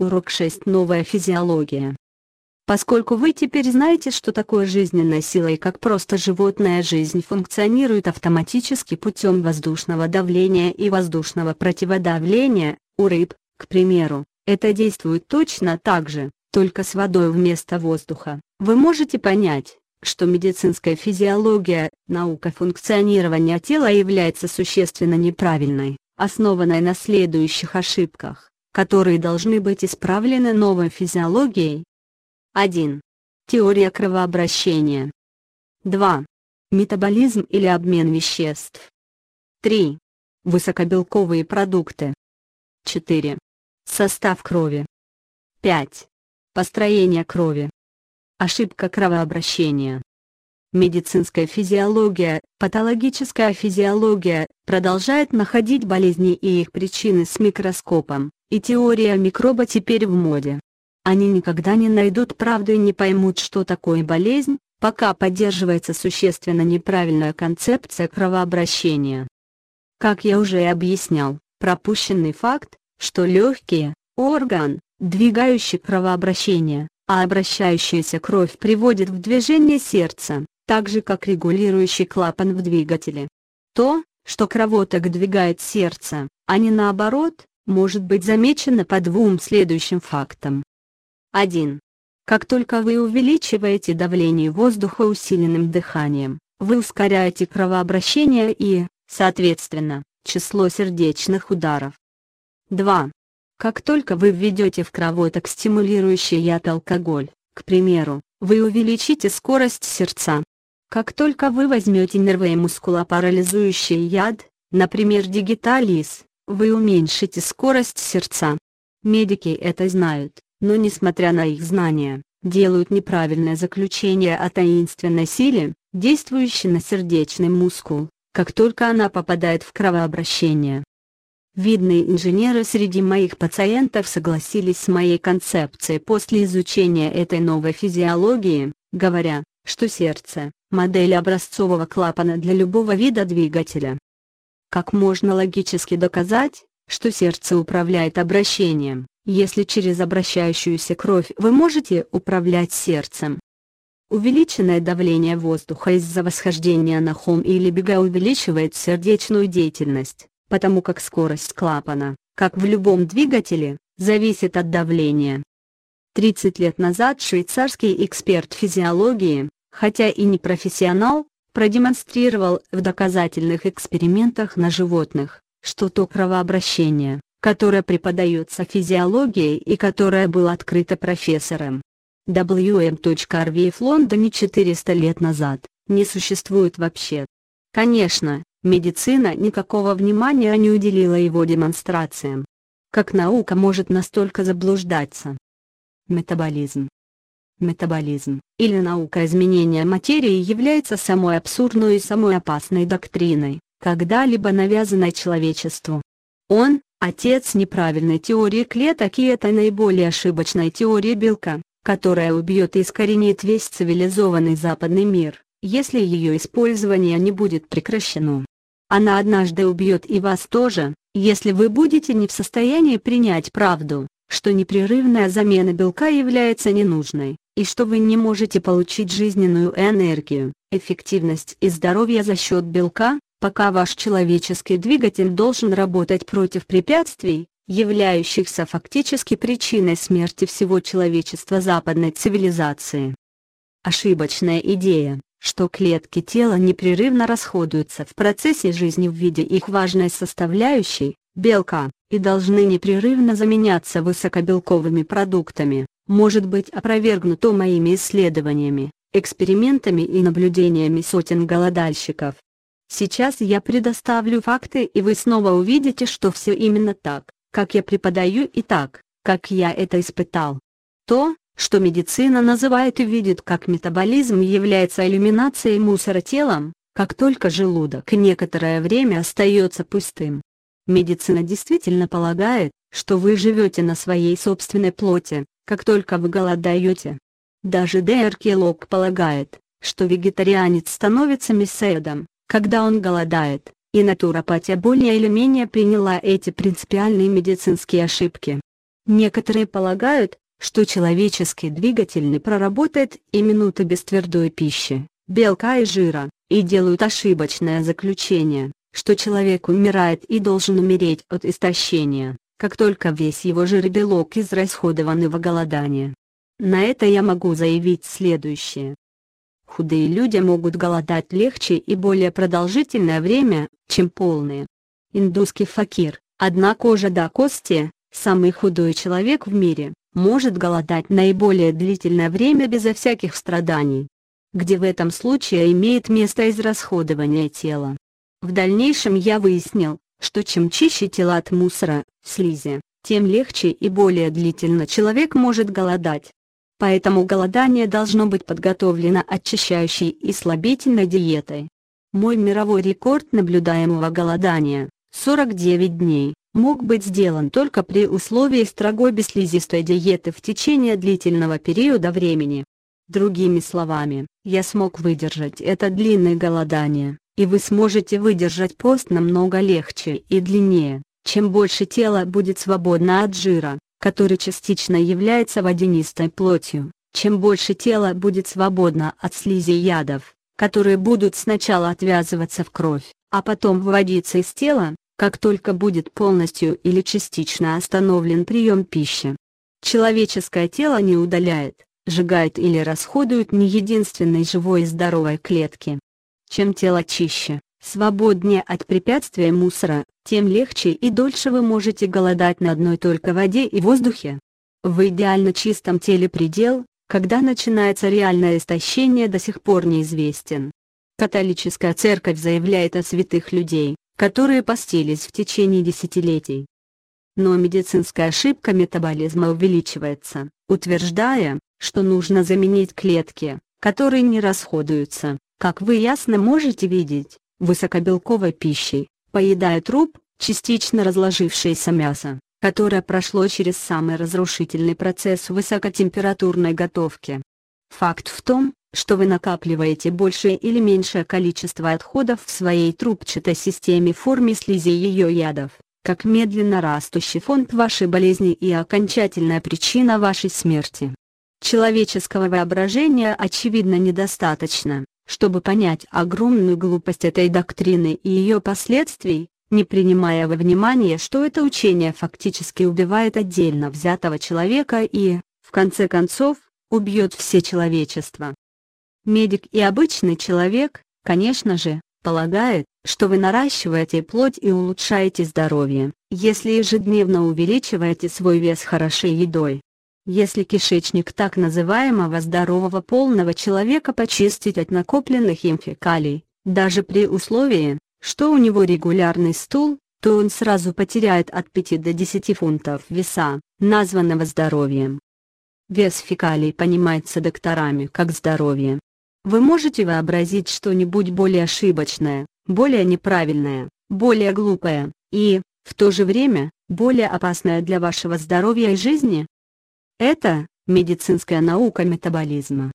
Урок 6. Новая физиология. Поскольку вы теперь знаете, что такое жизненная сила и как просто животная жизнь функционирует автоматически путем воздушного давления и воздушного противодавления, у рыб, к примеру, это действует точно так же, только с водой вместо воздуха, вы можете понять, что медицинская физиология, наука функционирования тела является существенно неправильной, основанной на следующих ошибках которые должны быть исправлены новой физиологией. 1. Теория кровообращения. 2. Метаболизм или обмен веществ. 3. Высокобелковые продукты. 4. Состав крови. 5. Построение крови. Ошибка кровообращения. Медицинская физиология, патологическая физиология, продолжает находить болезни и их причины с микроскопом, и теория микроба теперь в моде. Они никогда не найдут правду и не поймут, что такое болезнь, пока поддерживается существенно неправильная концепция кровообращения. Как я уже и объяснял, пропущенный факт, что легкие – орган, двигающий кровообращение, а обращающаяся кровь приводит в движение сердца, так же как регулирующий клапан в двигателе. То, что кровоток двигает сердце, а не наоборот, может быть замечено по двум следующим фактам. 1. Как только вы увеличиваете давление воздуха усиленным дыханием, вы ускоряете кровообращение и, соответственно, число сердечных ударов. 2. Как только вы введете в кровоток стимулирующий яд алкоголь, к примеру, вы увеличите скорость сердца, как только вы возьмете нервы и мускулопарализующий яд, например дигитализ, вы уменьшите скорость сердца. Медики это знают, но несмотря на их знания, делают неправильное заключение о таинственной силе, действующей на сердечный мускул, как только она попадает в кровообращение. Видные инженеры среди моих пациентов согласились с моей концепцией после изучения этой новой физиологии, говоря, что сердце – модель образцового клапана для любого вида двигателя. Как можно логически доказать, что сердце управляет обращением, если через обращающуюся кровь вы можете управлять сердцем? Увеличенное давление воздуха из-за восхождения на холм или бега увеличивает сердечную деятельность, потому как скорость клапана, как в любом двигателе, зависит от давления. 30 лет назад швейцарский эксперт физиологии, хотя и не профессионал, продемонстрировал в доказательных экспериментах на животных, что то кровообращение, которое преподается физиологией и которое было открыто профессором W.M.Harvey в Лондоне 400 лет назад, не существует вообще. Конечно, медицина никакого внимания не уделила его демонстрациям. Как наука может настолько заблуждаться? Метаболизм метаболизм, или наука изменения материи является самой абсурдной и самой опасной доктриной, когда-либо навязанной человечеству. Он – отец неправильной теории клеток и это наиболее ошибочной теории белка, которая убьет и искоренит весь цивилизованный западный мир, если ее использование не будет прекращено. Она однажды убьет и вас тоже, если вы будете не в состоянии принять правду, что непрерывная замена белка является ненужной, и что вы не можете получить жизненную энергию, эффективность и здоровье за счет белка, пока ваш человеческий двигатель должен работать против препятствий, являющихся фактически причиной смерти всего человечества западной цивилизации. Ошибочная идея, что клетки тела непрерывно расходуются в процессе жизни в виде их важной составляющей, белка, и должны непрерывно заменяться высокобелковыми продуктами, может быть опровергнуто моими исследованиями, экспериментами и наблюдениями сотен голодальщиков. Сейчас я предоставлю факты и вы снова увидите, что все именно так, как я преподаю и так, как я это испытал. То, что медицина называет и видит как метаболизм является иллюминацией мусора телом, как только желудок некоторое время остается пустым. Медицина действительно полагает, что вы живете на своей собственной плоти, как только вы голодаете. Даже Д.Р. Келлог полагает, что вегетарианец становится мясоедом, когда он голодает, и натуропатия более или менее приняла эти принципиальные медицинские ошибки. Некоторые полагают, что человеческий двигатель не проработает и минуты без твердой пищи, белка и жира, и делают ошибочное заключение, что человек умирает и должен умереть от истощения, как только весь его жир и белок израсходованы во голодание. На это я могу заявить следующее. Худые люди могут голодать легче и более продолжительное время, чем полные. Индусский факир, одна кожа до кости, самый худой человек в мире, может голодать наиболее длительное время безо всяких страданий. Где в этом случае имеет место израсходование тела. В дальнейшем я выяснил, что чем чище тело от мусора, слизи, тем легче и более длительно человек может голодать. Поэтому голодание должно быть подготовлено очищающей и слабительной диетой. Мой мировой рекорд наблюдаемого голодания, 49 дней, мог быть сделан только при условии строгой бесслизистой диеты в течение длительного периода времени. Другими словами, я смог выдержать это длинное голодание, и вы сможете выдержать пост намного легче и длиннее, чем больше тело будет свободно от жира, который частично является водянистой плотью, чем больше тело будет свободно от слизи ядов, которые будут сначала отвязываться в кровь, а потом выводиться из тела, как только будет полностью или частично остановлен прием пищи. Человеческое тело не удаляет, сжигает или расходует ни единственной живой и здоровой клетки. Чем тело чище, свободнее от препятствия мусора, тем легче и дольше вы можете голодать на одной только воде и воздухе. В идеально чистом теле предел, когда начинается реальное истощение до сих пор неизвестен. Католическая церковь заявляет о святых людей, которые постились в течение десятилетий. Но медицинская ошибка метаболизма увеличивается, утверждая, что нужно заменить клетки, которые не расходуются, как вы ясно можете видеть, высокобелковой пищей, поедая труп, частично разложившееся мясо, которое прошло через самый разрушительный процесс высокотемпературной готовки. Факт в том, что вы накапливаете большее или меньшее количество отходов в своей трубчатой системе в форме слизи ее ядов, как медленно растущий фонд вашей болезни и окончательная причина вашей смерти. Человеческого воображения очевидно недостаточно, чтобы понять огромную глупость этой доктрины и ее последствий, не принимая во внимание, что это учение фактически убивает отдельно взятого человека и, в конце концов, убьет все человечество. Медик и обычный человек, конечно же, полагает, что вы наращиваете плоть и улучшаете здоровье, если ежедневно увеличиваете свой вес хорошей едой. Если кишечник так называемого здорового полного человека почистить от накопленных им фекалий, даже при условии, что у него регулярный стул, то он сразу потеряет от 5 до 10 фунтов веса, названного здоровьем. Вес фекалий понимается докторами как здоровье, вы можете вообразить что-нибудь более ошибочное, более неправильное, более глупое, и, в то же время, более опасное для вашего здоровья и жизни? Это – медицинская наука метаболизма.